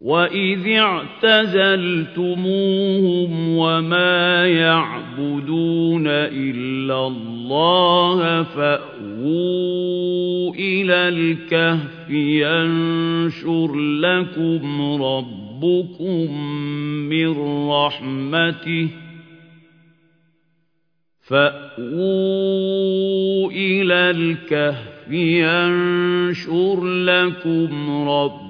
وَإِذِ اعْتَزَلْتُمُوهُمْ وَمَا يَعْبُدُونَ إِلَّا اللَّهَ فَأْوُوا إِلَى الْكَهْفِ يَنشُرْ لَكُمْ رَبُّكُم مِّن رَّحْمَتِهِ فَأْوُوا إِلَى الْكَهْفِ يَنشُرْ لَكُمْ رَبُّكُم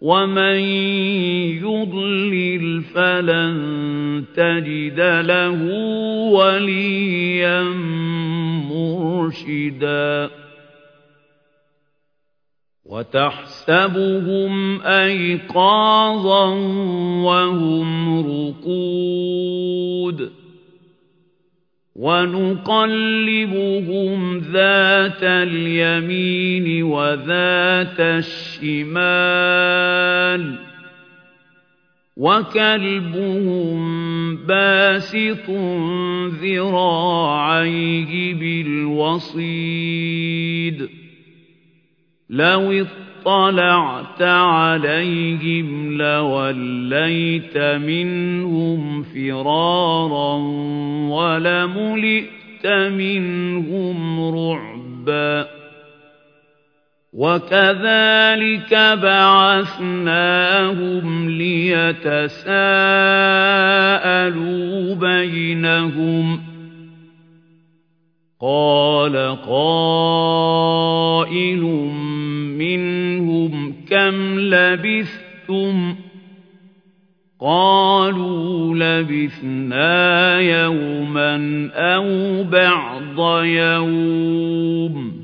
ومن يضلل فلن تجد له وليا مرشدا وتحسبهم أيقاظا وهم رقود ونقلبهم ذات اليمين وذات الشمال وكلبهم باسط ذراعيه بالوصيد لو اطلعت عليهم لوليت منهم فرارا ولملئت منهم رعبا. وكذلك بعثناهم ليتساءلوا بينهم. قال قائل كم لبثتم قالوا لبثنا يوما أو بعض يوم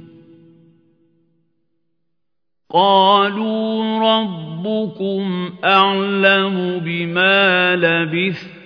قالوا ربكم أعلم بما لبثتم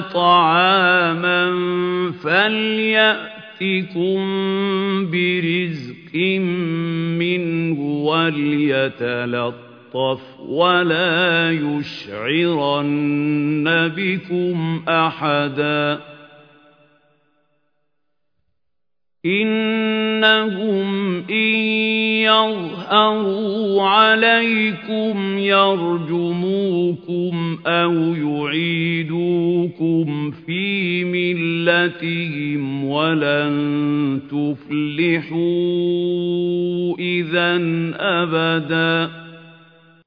طَعَامًا فَلْيَأْتِكُم بِرِزْقٍ مِّنْهُ وَلْيَتَلَطَّفْ وَلَا يُشْعِرَنَّ بِكُمْ أَحَدًا إِنَّهُمْ إِن يَظْهَرُوا عَلَيْكُمْ يَرْجُمُوكُمْ أَوْ يُعِيدُوكُمْ فِي مِلَّتِهِمْ وَلَن تُفْلِحُوا إِذًا أَبَدًا.